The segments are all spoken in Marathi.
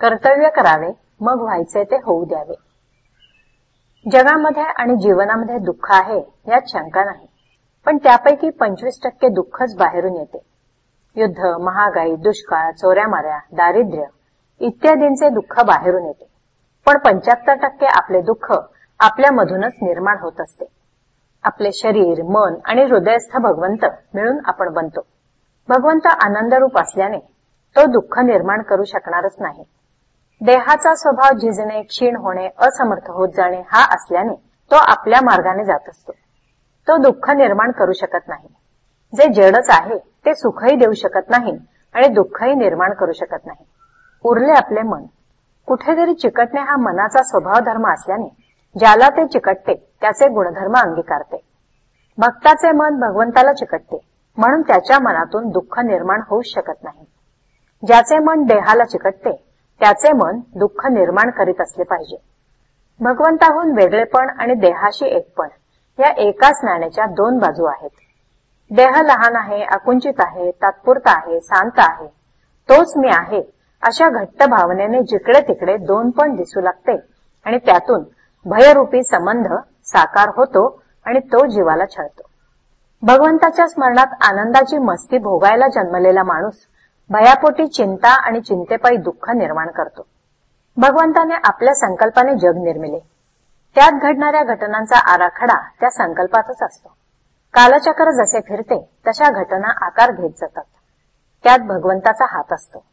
कर्तव्य करावे मग व्हायचे ते होऊ द्यावे. जगामध्ये आणि जीवनामध्ये दुःख आहे यात शंका नाही. पण त्यापैकी पंचवीस टक्के दुःखच बाहेरून येते. युद्ध महागाई दुष्काळ चोऱ्या माऱ्या दारिद्र्य इत्यादींचे दुःख बाहेरून येते. पण पंच्याहत्तर टक्के आपले दुःख आपल्यामधूनच निर्माण होत असते. आपले शरीर मन आणि हृदयस्थ भगवंत मिळून आपण बनतो. भगवंत आनंदरूप असल्याने तो दुःख निर्माण करू शकणारच नाही. देहाचा स्वभाव झिजणे क्षीण होणे असमर्थ होत जाणे हा असल्याने तो आपल्या मार्गाने जात असतो. तो दुःख निर्माण करू शकत नाही. जे जडच आहे ते सुखही देऊ शकत नाही आणि दुःखही निर्माण करू शकत नाही. उरले आपले मन. कुठेतरी चिकटणे हा मनाचा स्वभाव धर्म असल्याने ज्याला ते चिकटते त्याचे गुणधर्म अंगीकारते. भक्ताचे मन भगवंताला चिकटते म्हणून त्याच्या मनातून दुःख निर्माण होऊ शकत नाही. ज्याचे मन देहाला चिकटते त्याचे मन दुःख निर्माण करीत असले पाहिजे. भगवंताहून वेगळेपण आणि देहाशी एकपण या एकाच नाण्याच्या दोन बाजू आहेत. देह लहान आहे अकुंचित आहे तात्पुरता आहे शांत आहे. तोच मी आहे अशा घट्ट भावनेने जिकडे तिकडे दोन पण दिसू लागते आणि त्यातून भयरूपी संबंध साकार होतो आणि तो जीवाला छळतो. भगवंताच्या स्मरणात आनंदाची मस्ती भोगायला जन्मलेला माणूस भयापोटी चिंता आणि चिंतेपायी दुःख निर्माण करतो. भगवंताने आपल्या संकल्पाने जग निर्मिले. त्यात घडणाऱ्या घटनांचा आराखडा त्या संकल्पातच असतो. कालचक्र जसे फिरते तशा घटना आकार घेत जातात. त्यात भगवंताचा हात असतो.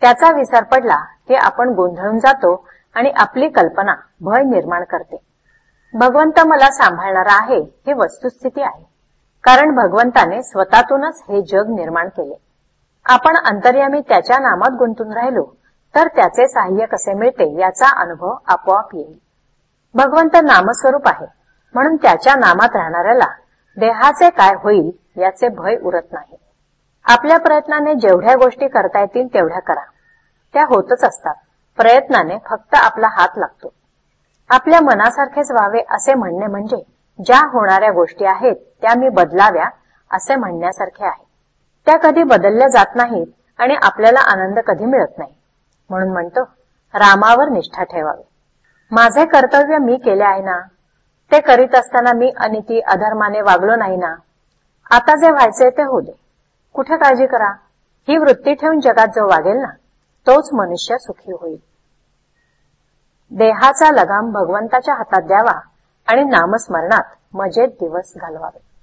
त्याचा विसर पडला की आपण गोंधळून जातो आणि आपली कल्पना भय निर्माण करते. भगवंत मला सांभाळणारा आहे ही वस्तुस्थिती आहे. कारण भगवंताने स्वतःतूनच हे जग निर्माण केले. आपण अंतर्यामी त्याच्या नामात गुंतून राहिलो तर त्याचे सहाय्य कसे मिळते याचा अनुभव आपोआप येईल. भगवंत नामस्वरूप आहे म्हणून त्याच्या नामात राहणाऱ्याला देहाचे काय होईल याचे भय उरत नाही. आपल्या प्रयत्नाने जेवढ्या गोष्टी करता येतील तेवढ्या करा. त्या होतच असतात. प्रयत्नाने फक्त आपला हात लागतो. आपल्या मनासारखेच व्हावे असे म्हणणे म्हणजे ज्या होणाऱ्या गोष्टी आहेत त्या मी बदलाव्या असे म्हणण्यासारखे आहे. त्या कधी बदलल्या जात नाहीत आणि आपल्याला आनंद कधी मिळत नाही. म्हणून म्हणतो रामावर निष्ठा ठेवावी. माझे कर्तव्य मी केले आहे ना? ते करीत असताना मी अनिती अधर्माने वागलो नाही ना? आता जे व्हायचे ते होऊ दे. कुठे काळजी करा? ही वृत्ती ठेवून जगात जो वागेल ना तोच मनुष्य सुखी होईल. देहाचा लगाम भगवंताच्या हातात द्यावा आणि नामस्मरणात मजेत दिवस घालवावे.